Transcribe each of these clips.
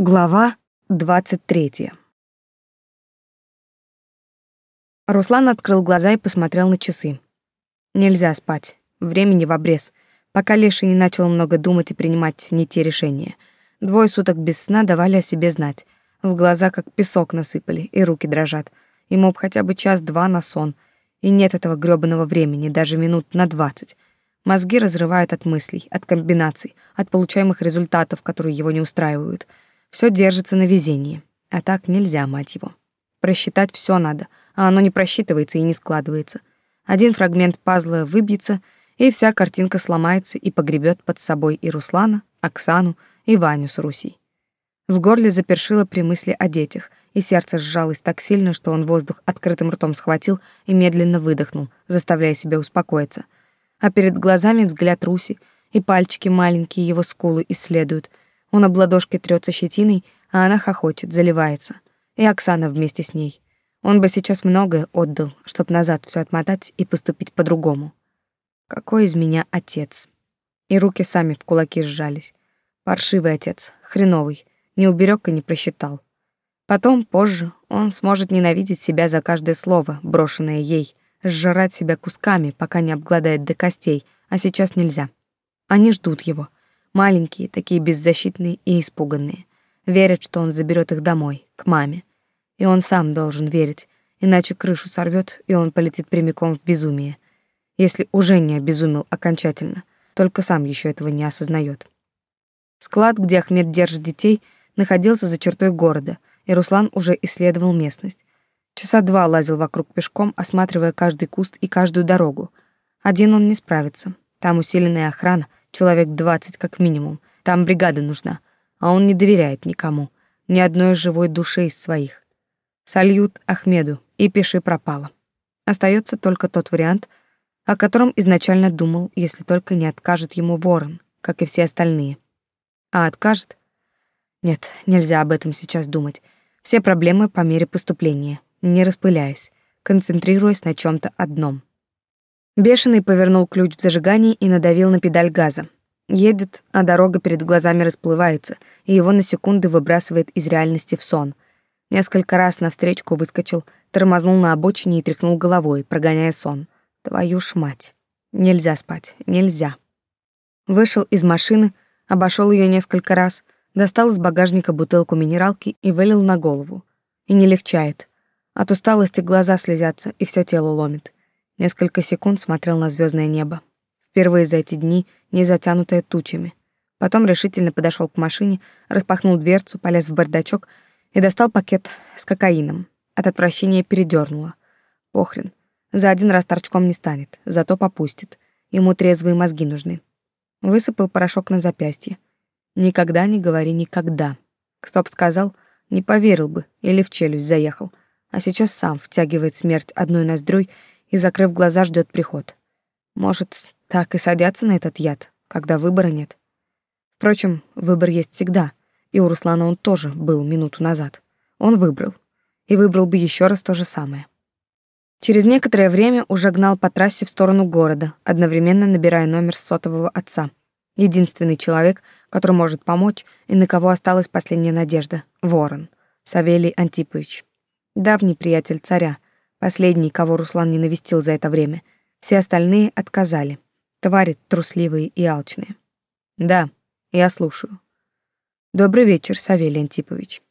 Глава 23. Руслан открыл глаза и посмотрел на часы. Нельзя спать. Времени в обрез. Пока Леша не начал много думать и принимать не те решения. Двое суток без сна давали о себе знать. В глаза как песок насыпали, и руки дрожат. Ему б хотя бы час-два на сон. И нет этого грёбаного времени, даже минут на двадцать. Мозги разрывают от мыслей, от комбинаций, от получаемых результатов, которые его не устраивают — все держится на везении. А так нельзя, мать его. Просчитать все надо, а оно не просчитывается и не складывается. Один фрагмент пазла выбьется, и вся картинка сломается и погребет под собой и Руслана, Оксану, и Ваню с Русей. В горле запершило при мысли о детях, и сердце сжалось так сильно, что он воздух открытым ртом схватил и медленно выдохнул, заставляя себя успокоиться. А перед глазами взгляд Руси, и пальчики маленькие его скулы исследуют, он об ладошке трется щетиной, а она хохочет, заливается. И Оксана вместе с ней. Он бы сейчас многое отдал, чтоб назад все отмотать и поступить по-другому. Какой из меня отец? И руки сами в кулаки сжались. Паршивый отец, хреновый, не уберег и не просчитал. Потом, позже, он сможет ненавидеть себя за каждое слово, брошенное ей, сжирать себя кусками, пока не обгладает до костей, а сейчас нельзя. Они ждут его — Маленькие, такие беззащитные и испуганные. Верят, что он заберет их домой, к маме. И он сам должен верить, иначе крышу сорвет, и он полетит прямиком в безумие. Если уже не обезумел окончательно, только сам еще этого не осознает. Склад, где Ахмед держит детей, находился за чертой города, и Руслан уже исследовал местность. Часа два лазил вокруг пешком, осматривая каждый куст и каждую дорогу. Один он не справится. Там усиленная охрана, Человек двадцать как минимум. Там бригада нужна. А он не доверяет никому. Ни одной живой душе из своих. Сольют Ахмеду, и пиши пропало. Остается только тот вариант, о котором изначально думал, если только не откажет ему ворон, как и все остальные. А откажет? Нет, нельзя об этом сейчас думать. Все проблемы по мере поступления, не распыляясь, концентрируясь на чем то одном. Бешеный повернул ключ в зажигании и надавил на педаль газа. Едет, а дорога перед глазами расплывается, и его на секунды выбрасывает из реальности в сон. Несколько раз навстречку выскочил, тормознул на обочине и тряхнул головой, прогоняя сон. Твою ж мать. Нельзя спать, нельзя. Вышел из машины, обошел ее несколько раз, достал из багажника бутылку минералки и вылил на голову. И не легчает. От усталости глаза слезятся, и все тело ломит. Несколько секунд смотрел на звездное небо. Впервые за эти дни не затянутое тучами. Потом решительно подошел к машине, распахнул дверцу, полез в бардачок и достал пакет с кокаином. От отвращения передернуло. Похрен. За один раз торчком не станет, зато попустит. Ему трезвые мозги нужны. Высыпал порошок на запястье. Никогда не говори никогда. Кто б сказал, не поверил бы или в челюсть заехал. А сейчас сам втягивает смерть одной ноздрёй и, закрыв глаза, ждет приход. Может, так и садятся на этот яд, когда выбора нет. Впрочем, выбор есть всегда, и у Руслана он тоже был минуту назад. Он выбрал, и выбрал бы еще раз то же самое. Через некоторое время уже гнал по трассе в сторону города, одновременно набирая номер сотового отца. Единственный человек, который может помочь и на кого осталась последняя надежда — Ворон, Савелий Антипович. Давний приятель царя — Последний, кого Руслан не навестил за это время. Все остальные отказали. Твари трусливые и алчные. Да, я слушаю. Добрый вечер, Савелий Антипович.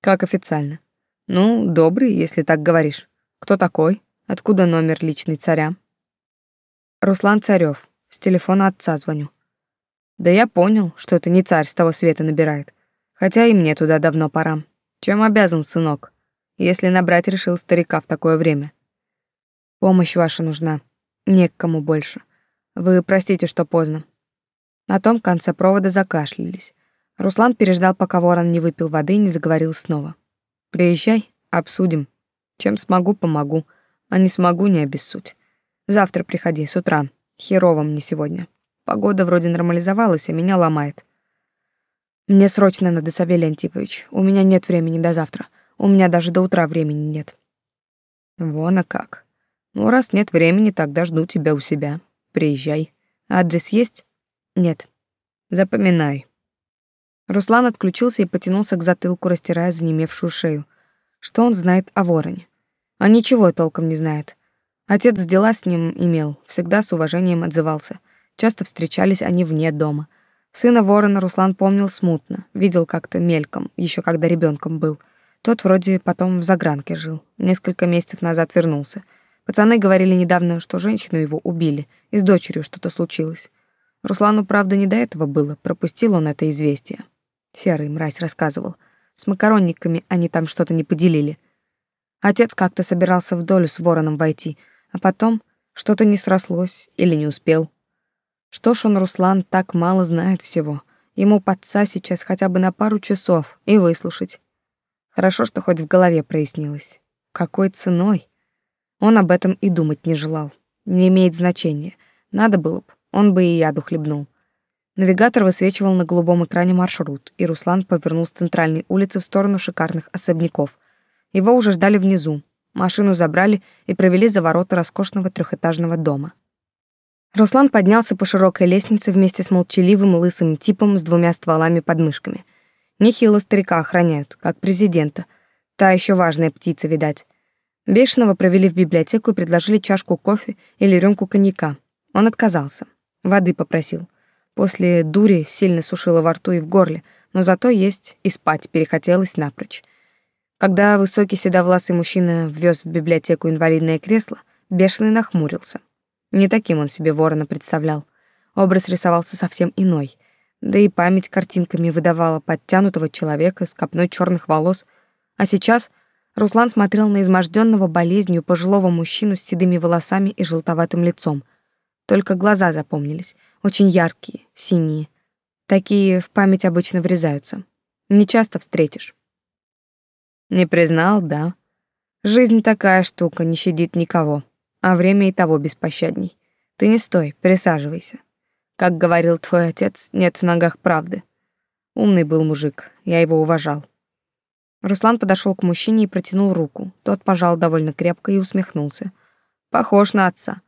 Как официально? Ну, добрый, если так говоришь. Кто такой? Откуда номер личный царя? Руслан Царёв. С телефона отца звоню. Да я понял, что это не царь с того света набирает. Хотя и мне туда давно пора. Чем обязан, сынок? Если набрать решил старика в такое время. Помощь ваша нужна. Не к кому больше. Вы простите, что поздно. На том конце провода закашлялись. Руслан переждал, пока ворон не выпил воды и не заговорил снова. «Приезжай, обсудим. Чем смогу, помогу. А не смогу, не обессудь. Завтра приходи, с утра. Херово мне сегодня. Погода вроде нормализовалась, а меня ломает. Мне срочно надо, Савелий Антипович. У меня нет времени до завтра. У меня даже до утра времени нет. Вон а как. Ну, раз нет времени, тогда жду тебя у себя. Приезжай. Адрес есть? Нет. Запоминай. Руслан отключился и потянулся к затылку, растирая занемевшую шею. Что он знает о вороне? А ничего толком не знает. Отец дела с ним имел, всегда с уважением отзывался. Часто встречались они вне дома. Сына ворона Руслан помнил смутно, видел как-то мельком, еще когда ребенком был. Тот вроде потом в загранке жил. Несколько месяцев назад вернулся. Пацаны говорили недавно, что женщину его убили, и с дочерью что-то случилось. Руслану, правда, не до этого было, пропустил он это известие. Серый мразь рассказывал. С макаронниками они там что-то не поделили. Отец как-то собирался в долю с вороном войти — а потом что-то не срослось или не успел. Что ж он, Руслан, так мало знает всего. Ему подца сейчас хотя бы на пару часов и выслушать. Хорошо, что хоть в голове прояснилось. Какой ценой? Он об этом и думать не желал. Не имеет значения. Надо было бы, он бы и яду хлебнул. Навигатор высвечивал на голубом экране маршрут, и Руслан повернул с центральной улицы в сторону шикарных особняков. Его уже ждали внизу, Машину забрали и провели за ворота роскошного трехэтажного дома. Руслан поднялся по широкой лестнице вместе с молчаливым лысым типом с двумя стволами под мышками. Нехило старика охраняют, как президента. Та еще важная птица, видать. Бешеного провели в библиотеку и предложили чашку кофе или рюмку коньяка. Он отказался. Воды попросил. После дури сильно сушило во рту и в горле, но зато есть и спать перехотелось напрочь. Когда высокий седовласый мужчина ввез в библиотеку инвалидное кресло, бешеный нахмурился. Не таким он себе ворона представлял. Образ рисовался совсем иной. Да и память картинками выдавала подтянутого человека с копной черных волос. А сейчас Руслан смотрел на изможденного болезнью пожилого мужчину с седыми волосами и желтоватым лицом. Только глаза запомнились, очень яркие, синие. Такие в память обычно врезаются. Не часто встретишь. Не признал, да. Жизнь такая штука, не щадит никого, а время и того беспощадней. Ты не стой, присаживайся. Как говорил твой отец, нет в ногах правды. Умный был мужик, я его уважал. Руслан подошел к мужчине и протянул руку. Тот пожал довольно крепко и усмехнулся. Похож на отца.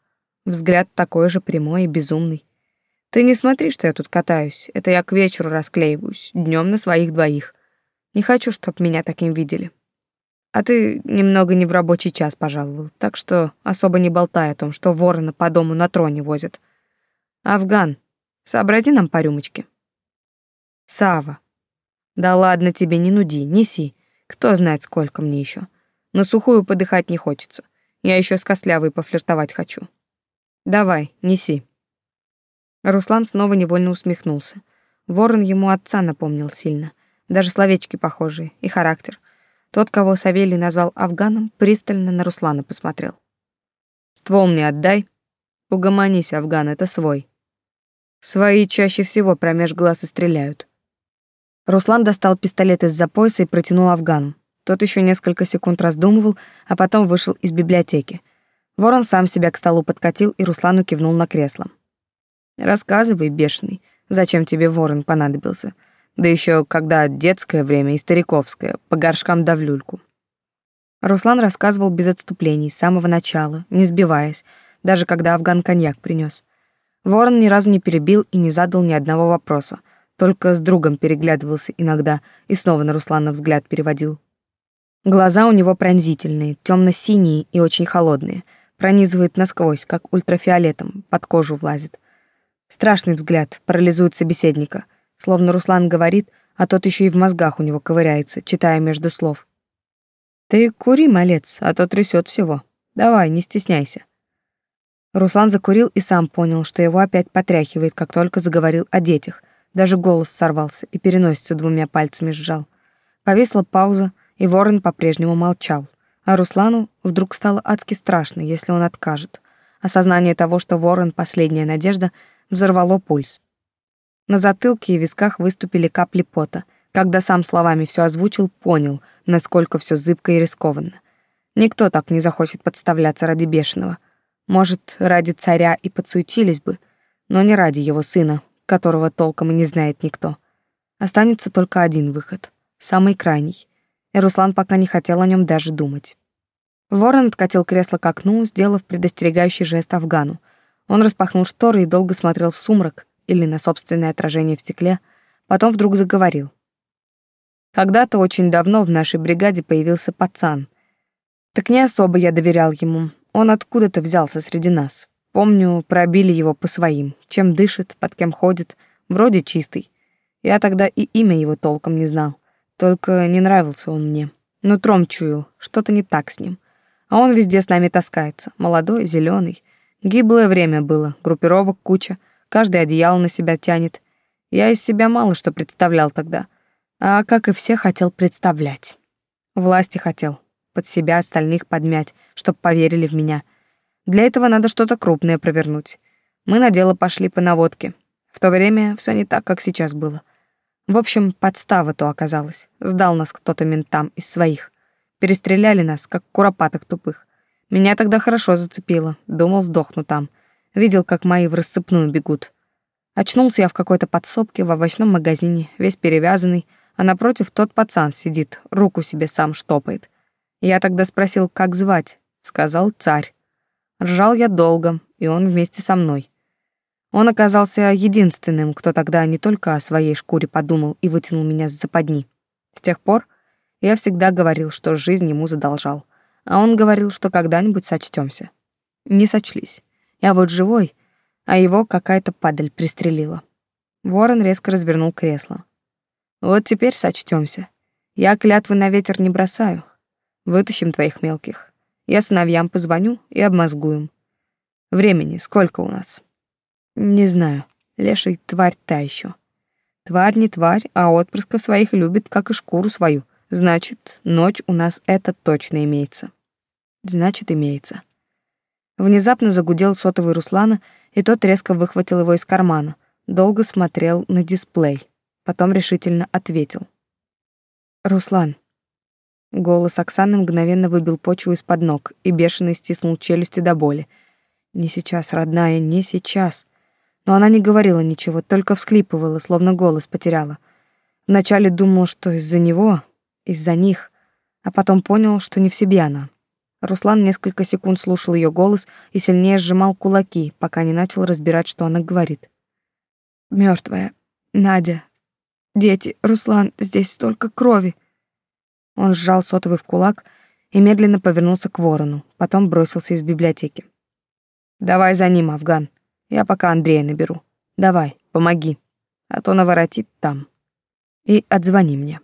Взгляд такой же прямой и безумный. Ты не смотри, что я тут катаюсь. Это я к вечеру расклеиваюсь, днем на своих двоих. Не хочу, чтоб меня таким видели. А ты немного не в рабочий час пожаловал, так что особо не болтай о том, что ворона по дому на троне возят. Афган, сообрази нам по рюмочке. Сава. Да ладно тебе, не нуди, неси. Кто знает, сколько мне еще. На сухую подыхать не хочется. Я еще с Костлявой пофлиртовать хочу. Давай, неси. Руслан снова невольно усмехнулся. Ворон ему отца напомнил сильно. Даже словечки похожие, и характер. Тот, кого Савелий назвал афганом, пристально на Руслана посмотрел. «Ствол мне отдай. Угомонись, афган, это свой. Свои чаще всего промеж глаз и стреляют». Руслан достал пистолет из-за пояса и протянул афгану. Тот еще несколько секунд раздумывал, а потом вышел из библиотеки. Ворон сам себя к столу подкатил и Руслану кивнул на кресло. «Рассказывай, бешеный, зачем тебе ворон понадобился?» Да еще когда детское время и стариковское, по горшкам да в люльку. Руслан рассказывал без отступлений, с самого начала, не сбиваясь, даже когда Афган коньяк принес. Ворон ни разу не перебил и не задал ни одного вопроса, только с другом переглядывался иногда и снова на Руслана взгляд переводил. Глаза у него пронзительные, темно синие и очень холодные, пронизывает насквозь, как ультрафиолетом, под кожу влазит. Страшный взгляд, парализует собеседника. Словно Руслан говорит, а тот еще и в мозгах у него ковыряется, читая между слов. «Ты кури, малец, а то трясет всего. Давай, не стесняйся». Руслан закурил и сам понял, что его опять потряхивает, как только заговорил о детях. Даже голос сорвался и переносицу двумя пальцами сжал. Повисла пауза, и ворон по-прежнему молчал. А Руслану вдруг стало адски страшно, если он откажет. Осознание того, что ворон — последняя надежда, взорвало пульс. На затылке и висках выступили капли пота. Когда сам словами все озвучил, понял, насколько все зыбко и рискованно. Никто так не захочет подставляться ради бешеного. Может, ради царя и подсуетились бы, но не ради его сына, которого толком и не знает никто. Останется только один выход, самый крайний. И Руслан пока не хотел о нем даже думать. Ворон откатил кресло к окну, сделав предостерегающий жест Афгану. Он распахнул шторы и долго смотрел в сумрак, или на собственное отражение в стекле, Потом вдруг заговорил. Когда-то очень давно в нашей бригаде появился пацан. Так не особо я доверял ему. Он откуда-то взялся среди нас. Помню, пробили его по своим. Чем дышит, под кем ходит. Вроде чистый. Я тогда и имя его толком не знал. Только не нравился он мне. Нутром чуял, что-то не так с ним. А он везде с нами таскается. Молодой, зеленый. Гиблое время было, группировок куча. Каждый одеяло на себя тянет. Я из себя мало что представлял тогда. А как и все, хотел представлять. Власти хотел. Под себя остальных подмять, чтоб поверили в меня. Для этого надо что-то крупное провернуть. Мы на дело пошли по наводке. В то время все не так, как сейчас было. В общем, подстава то оказалась. Сдал нас кто-то ментам из своих. Перестреляли нас, как куропаток тупых. Меня тогда хорошо зацепило. Думал, сдохну там. Видел, как мои в рассыпную бегут. Очнулся я в какой-то подсобке в овощном магазине, весь перевязанный, а напротив тот пацан сидит, руку себе сам штопает. Я тогда спросил, как звать. Сказал царь. Ржал я долго, и он вместе со мной. Он оказался единственным, кто тогда не только о своей шкуре подумал и вытянул меня с западни. С тех пор я всегда говорил, что жизнь ему задолжал, а он говорил, что когда-нибудь сочтёмся. Не сочлись. Я вот живой, а его какая-то падаль пристрелила. Ворон резко развернул кресло. Вот теперь сочтёмся. Я клятвы на ветер не бросаю. Вытащим твоих мелких. Я сыновьям позвоню и обмозгуем. Времени сколько у нас? Не знаю. Леший тварь та еще. Тварь не тварь, а отпрысков своих любит, как и шкуру свою. Значит, ночь у нас это точно имеется. Значит, имеется. Внезапно загудел сотовый Руслана, и тот резко выхватил его из кармана. Долго смотрел на дисплей. Потом решительно ответил. «Руслан». Голос Оксаны мгновенно выбил почву из-под ног и бешено стиснул челюсти до боли. «Не сейчас, родная, не сейчас но она не говорила ничего, только всхлипывала, словно голос потеряла. Вначале думал, что из-за него, из-за них, а потом понял, что не в себе она. Руслан несколько секунд слушал ее голос и сильнее сжимал кулаки, пока не начал разбирать, что она говорит. Мертвая, Надя, дети, Руслан, здесь столько крови. Он сжал сотовый в кулак и медленно повернулся к ворону, потом бросился из библиотеки. «Давай за ним, Афган», я пока Андрея наберу. Давай, помоги, а то наворотит там. И отзвони мне.